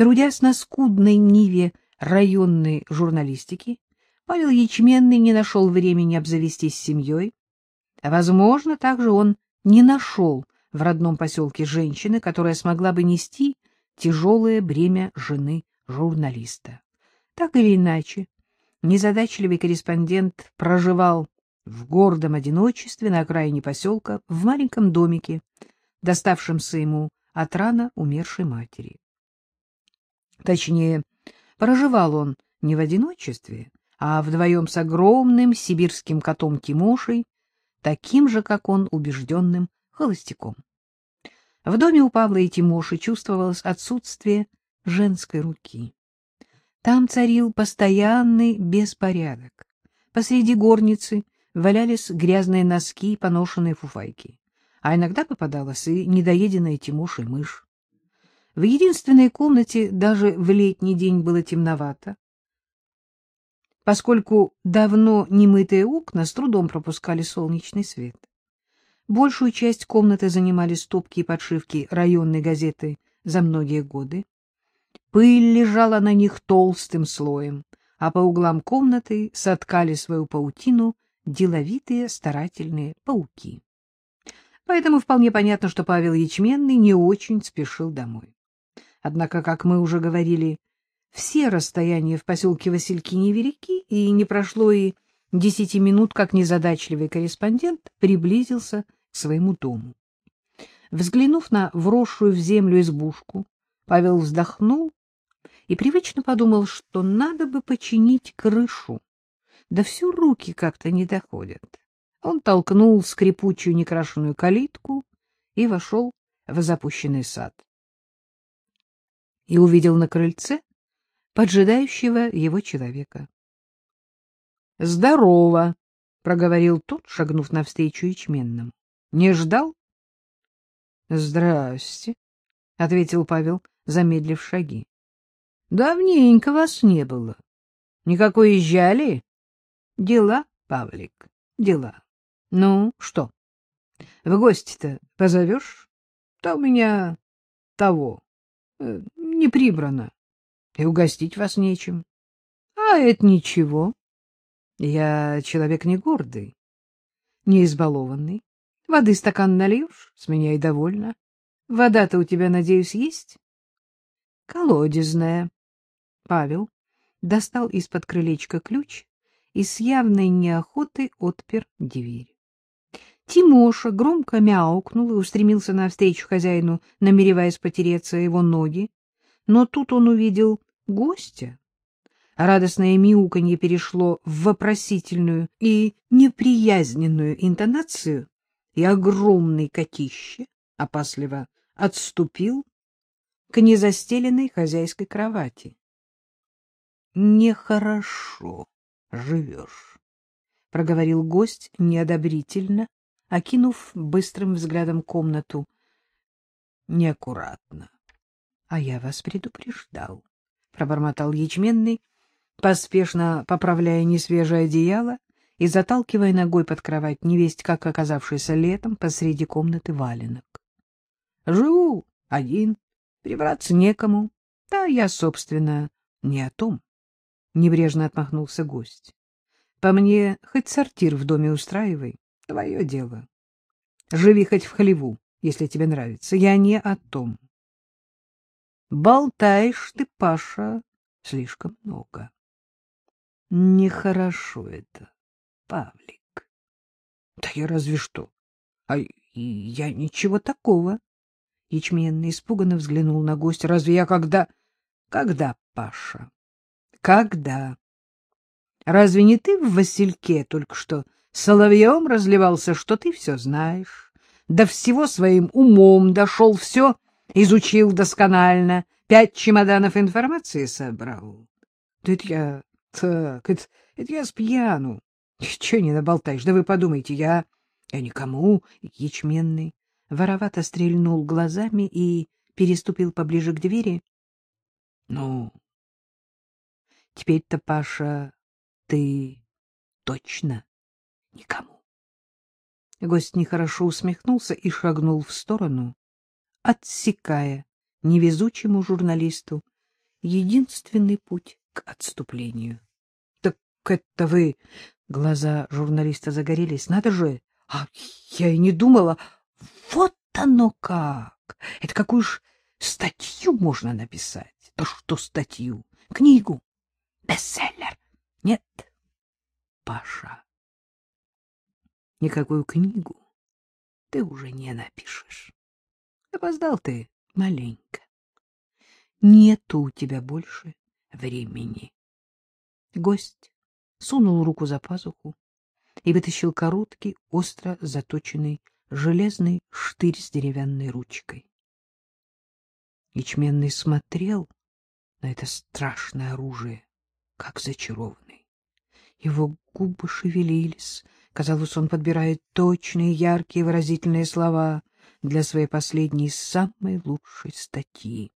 Трудясь на скудной ниве районной журналистики, Павел Ячменный не нашел времени обзавестись семьей. Возможно, также он не нашел в родном поселке женщины, которая смогла бы нести тяжелое бремя жены журналиста. Так или иначе, незадачливый корреспондент проживал в гордом одиночестве на окраине поселка в маленьком домике, доставшемся ему от рано умершей матери. Точнее, проживал он не в одиночестве, а вдвоем с огромным сибирским котом Тимошей, таким же, как он, убежденным холостяком. В доме у Павла и Тимоши чувствовалось отсутствие женской руки. Там царил постоянный беспорядок. Посреди горницы валялись грязные носки и поношенные фуфайки, а иногда попадалась и недоеденная Тимошей мышь. В единственной комнате даже в летний день было темновато, поскольку давно немытые окна с трудом пропускали солнечный свет. Большую часть комнаты занимали стопки и подшивки районной газеты за многие годы. Пыль лежала на них толстым слоем, а по углам комнаты соткали свою паутину деловитые старательные пауки. Поэтому вполне понятно, что Павел Ячменный не очень спешил домой. Однако, как мы уже говорили, все расстояния в поселке Васильки невелики, и не прошло и десяти минут, как незадачливый корреспондент приблизился к своему дому. Взглянув на вросшую в землю избушку, Павел вздохнул и привычно подумал, что надо бы починить крышу. Да все руки как-то не доходят. Он толкнул скрипучую некрашенную калитку и вошел в запущенный сад. И увидел на крыльце поджидающего его человека. — Здорово! — проговорил тот, шагнув навстречу ячменному. — Не ждал? — Здрасте, — ответил Павел, замедлив шаги. — Давненько вас не было. Никакой езжали? — Дела, Павлик, дела. Ну, что? В гости-то позовешь? Да у меня того, э, не прибрано, и угостить вас нечем. А это ничего. Я человек не гордый, не избалованный. Воды стакан нальешь, с меня и довольна. Вода-то у тебя, надеюсь, есть? Колодезная. Павел достал из-под крылечка ключ и с явной неохотой отпер дверь. Тимоша громко мяукнул и устремился навстречу хозяину, намереваясь потереться его ноги. Но тут он увидел гостя. Радостное мяуканье перешло в вопросительную и неприязненную интонацию, и огромный котище опасливо отступил к незастеленной хозяйской кровати. — Нехорошо живешь, — проговорил гость неодобрительно, окинув быстрым взглядом комнату. — Неаккуратно. — А я вас предупреждал, — пробормотал ячменный, поспешно поправляя несвежее одеяло и заталкивая ногой под кровать невесть, как оказавшийся летом посреди комнаты валенок. — Живу один, прибраться некому. Да я, собственно, не о том. Небрежно отмахнулся гость. — По мне хоть сортир в доме устраивай, твое дело. Живи хоть в хлеву, если тебе нравится. Я не о том. Болтаешь ты, Паша, слишком много. Нехорошо это. Павлик. Да я разве что. А я ничего такого. Ячменный испуганно взглянул на гостя. Разве я когда... Когда, Паша? Когда? Разве не ты в Васильке только что соловьем разливался, что ты все знаешь? До всего своим умом дошел, все изучил досконально, пять чемоданов информации собрал. Да это я так, это, это я спьяну. Че не наболтаешь? Да вы подумайте, я... Я никому, ячменный. Воровато стрельнул глазами и переступил поближе к двери. Ну, теперь-то, Паша, ты точно никому. Гость нехорошо усмехнулся и шагнул в сторону, отсекая невезучему журналисту единственный путь к отступлению. — Так это вы... Глаза журналиста загорелись. Надо же! А я и не думала. Вот оно как! Это какую ж статью можно написать? Да что статью? Книгу? Бестселлер? Нет, Паша, никакую книгу ты уже не напишешь. Опоздал ты маленько. Нету у тебя больше времени. Гость сунул руку за пазуху и вытащил короткий, остро заточенный железный штырь с деревянной ручкой. Ячменный смотрел на это страшное оружие, как зачарованный. Его губы шевелились, казалось, он подбирает точные, яркие, выразительные слова для своей последней, самой лучшей статьи.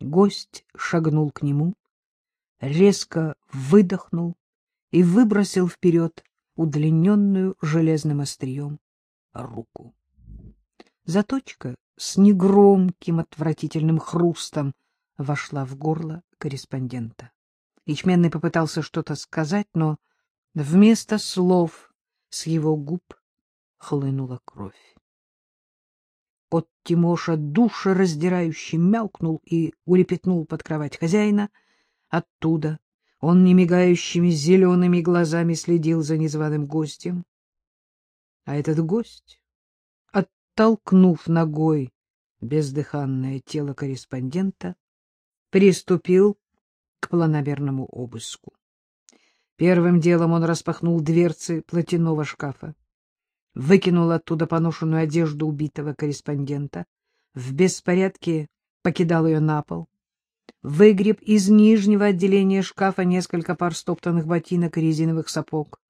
Гость шагнул к нему, резко выдохнул и выбросил вперед удлиненную железным острием руку. Заточка с негромким отвратительным хрустом вошла в горло корреспондента. Ячменный попытался что-то сказать, но вместо слов с его губ хлынула кровь. Кот Тимоша душераздирающе мялкнул и улепетнул под кровать хозяина. Оттуда он немигающими зелеными глазами следил за незваным гостем. А этот гость, оттолкнув ногой бездыханное тело корреспондента, приступил к планомерному обыску. Первым делом он распахнул дверцы платяного шкафа, выкинул оттуда поношенную одежду убитого корреспондента, в беспорядке покидал ее на пол, выгреб из нижнего отделения шкафа несколько пар стоптанных ботинок и резиновых сапог.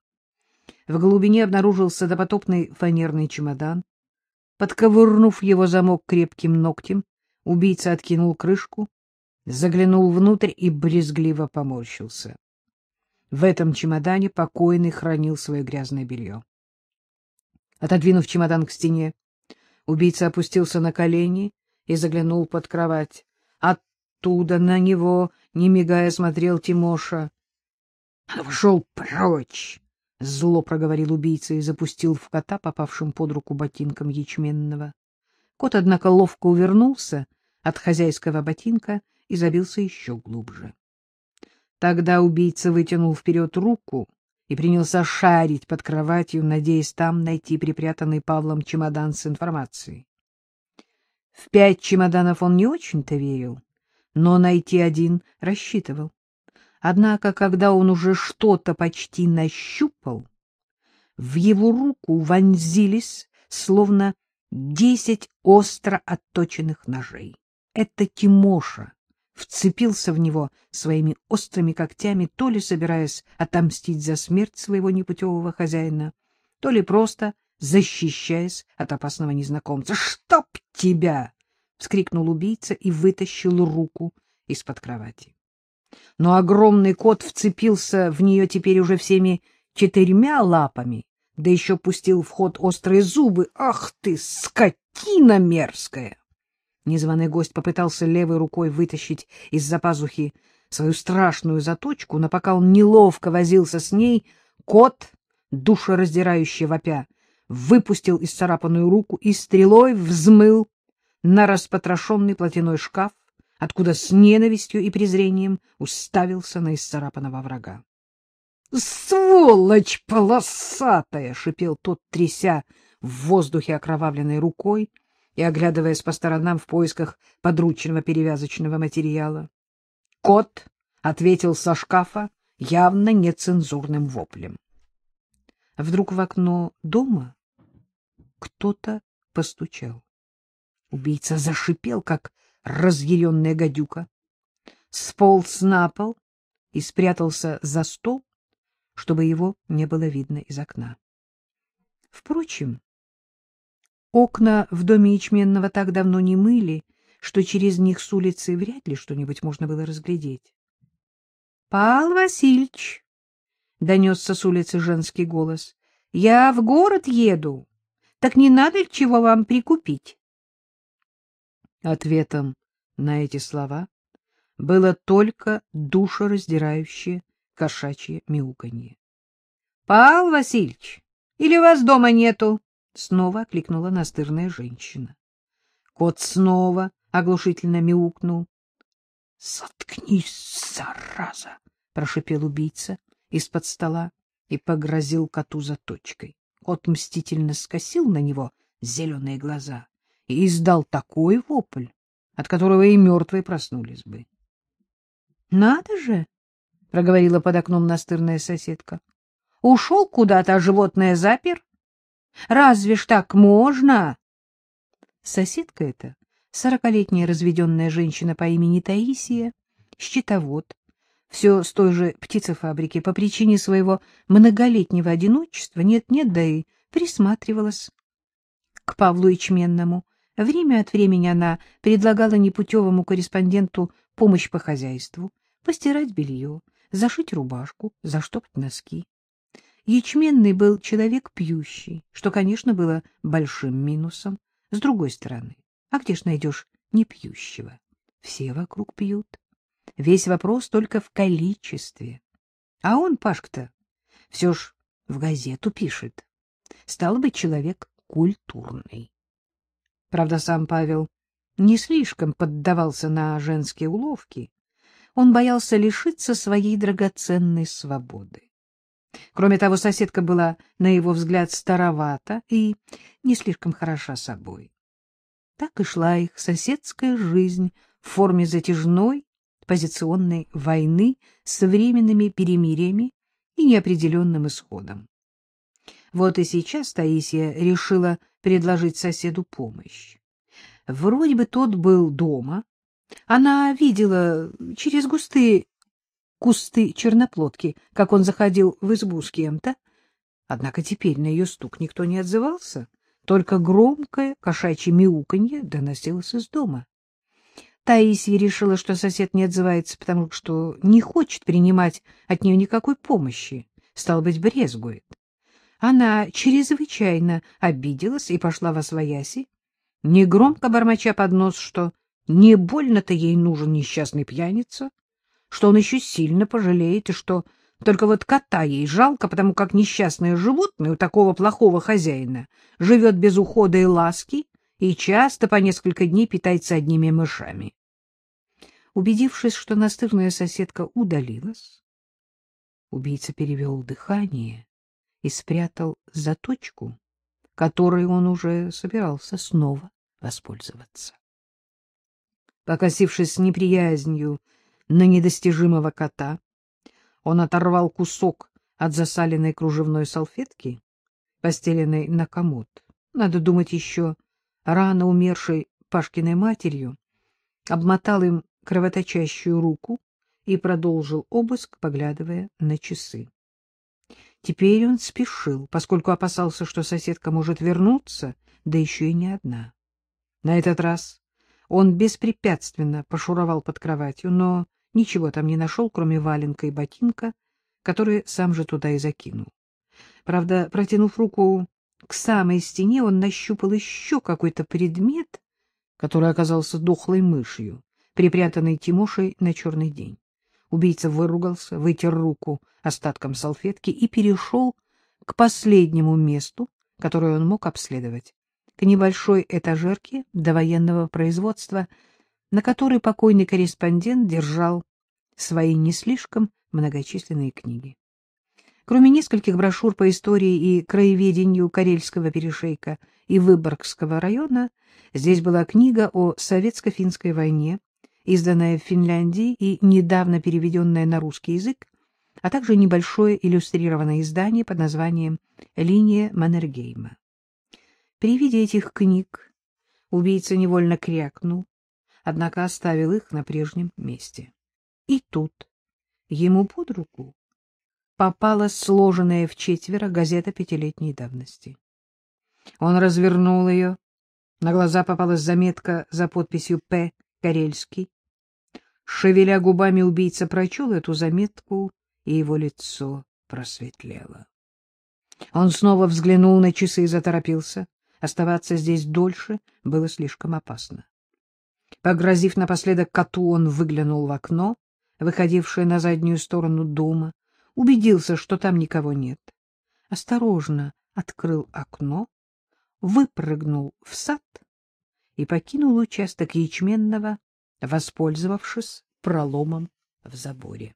В глубине обнаружился допотопный фанерный чемодан. Подковырнув его замок крепким ногтем, убийца откинул крышку, заглянул внутрь и брезгливо поморщился. В этом чемодане покойный хранил свое грязное белье. Отодвинув чемодан к стене, убийца опустился на колени и заглянул под кровать. Оттуда на него, не мигая, смотрел Тимоша. — Вшел прочь! — зло проговорил убийца и запустил в кота, попавшим под руку ботинком ячменного. Кот, однако, ловко увернулся от хозяйского ботинка и забился еще глубже. Тогда убийца вытянул вперед руку и принялся шарить под кроватью, надеясь там найти припрятанный Павлом чемодан с информацией. В пять чемоданов он не очень-то верил, но найти один рассчитывал. Однако, когда он уже что-то почти нащупал, в его руку вонзились, словно десять остро отточенных ножей. Это Тимоша вцепился в него своими острыми когтями, то ли собираясь отомстить за смерть своего непутевого хозяина, то ли просто защищаясь от опасного незнакомца. «Чтоб тебя!» — вскрикнул убийца и вытащил руку из-под кровати. Но огромный кот вцепился в нее теперь уже всеми четырьмя лапами, да еще пустил в ход острые зубы. «Ах ты, скотина мерзкая!» Незваный гость попытался левой рукой вытащить из-за пазухи свою страшную заточку, но пока он неловко возился с ней, кот, душераздирающий вопя, выпустил исцарапанную руку и стрелой взмыл на распотрошенный платяной шкаф, откуда с ненавистью и презрением уставился на исцарапанного врага. — Сволочь полосатая! — шипел тот, тряся в воздухе окровавленной рукой, и оглядываясь по сторонам в поисках подручного перевязочного материала. Кот ответил со шкафа явно нецензурным воплем. Вдруг в окно дома кто-то постучал. Убийца зашипел, как разъяренная гадюка, сполз на пол и спрятался за стол, чтобы его не было видно из окна. Впрочем, Окна в доме Ячменного так давно не мыли, что через них с улицы вряд ли что-нибудь можно было разглядеть. — Пал Васильевич! — донесся с улицы женский голос. — Я в город еду. Так не надо ли чего вам прикупить? Ответом на эти слова было только душераздирающее кошачье мяуканье. — Павел Васильевич, или вас дома нету? — снова окликнула настырная женщина. Кот снова оглушительно мяукнул. — Заткнись, зараза! — прошипел убийца из-под стола и погрозил коту заточкой. Кот мстительно скосил на него зеленые глаза и издал такой вопль, от которого и мертвые проснулись бы. — Надо же! — проговорила под окном настырная соседка. — Ушел куда-то, а животное запер? Разве ж так можно? Соседка эта, сорокалетняя разведенная женщина по имени Таисия, счетовод, все с той же птицефабрики, по причине своего многолетнего одиночества, нет-нет, да и присматривалась к Павлу Ячменному. Время от времени она предлагала непутевому корреспонденту помощь по хозяйству, постирать белье, зашить рубашку, заштопать носки. Ячменный был человек пьющий, что, конечно, было большим минусом. С другой стороны, а где ж найдешь непьющего? Все вокруг пьют. Весь вопрос только в количестве. А он, Пашка-то, все ж в газету пишет. Стал быть, человек культурный. Правда, сам Павел не слишком поддавался на женские уловки. Он боялся лишиться своей драгоценной свободы. Кроме того, соседка была, на его взгляд, старовата и не слишком хороша собой. Так и шла их соседская жизнь в форме затяжной позиционной войны с временными перемириями и неопределенным исходом. Вот и сейчас Таисия решила предложить соседу помощь. Вроде бы тот был дома. Она видела через густые кусты черноплодки, как он заходил в избу с кем-то. Однако теперь на ее стук никто не отзывался, только громкое кошачье мяуканье доносилось из дома. Таисия решила, что сосед не отзывается, потому что не хочет принимать от нее никакой помощи, стал быть, брезгует. Она чрезвычайно обиделась и пошла во свояси, негромко бормоча под нос, что не больно-то ей нужен несчастный пьяница, что он еще сильно пожалеет, и что только вот кота ей жалко, потому как несчастное животное у такого плохого хозяина живет без ухода и ласки и часто по несколько дней питается одними мышами. Убедившись, что настырная соседка удалилась, убийца перевел дыхание и спрятал заточку, которой он уже собирался снова воспользоваться. Покосившись с неприязнью на недостижимого кота, он оторвал кусок от засаленной кружевной салфетки, постеленной на комод. Надо думать еще рано умершей Пашкиной матерью, обмотал им кровоточащую руку и продолжил обыск, поглядывая на часы. Теперь он спешил, поскольку опасался, что соседка может вернуться, да еще и не одна. На этот раз он беспрепятственно пошуровал под кроватью, но ничего там не нашел, кроме валенка и ботинка, которые сам же туда и закинул. Правда, протянув руку к самой стене, он нащупал еще какой-то предмет, который оказался дохлой мышью, припрятанной Тимошей на черный день. Убийца выругался, вытер руку остатком салфетки и перешел к последнему месту, которое он мог обследовать, к небольшой этажерке довоенного производства, на которой покойный корреспондент держал свои не слишком многочисленные книги. Кроме нескольких брошюр по истории и краеведению Карельского перешейка и Выборгского района, здесь была книга о советско-финской войне, изданная в Финляндии и недавно переведенная на русский язык, а также небольшое иллюстрированное издание под названием «Линия Маннергейма». При виде этих книг убийца невольно крякнул, однако оставил их на прежнем месте. И тут ему под руку попала сложенная в четверо газета пятилетней давности. Он развернул ее, на глаза попалась заметка за подписью «П. Карельский». Шевеля губами, убийца прочел эту заметку, и его лицо просветлело. Он снова взглянул на часы и заторопился. Оставаться здесь дольше было слишком опасно. Погрозив напоследок коту, он выглянул в окно, выходившее на заднюю сторону дома, убедился, что там никого нет. Осторожно открыл окно, выпрыгнул в сад и покинул участок ячменного, воспользовавшись проломом в заборе.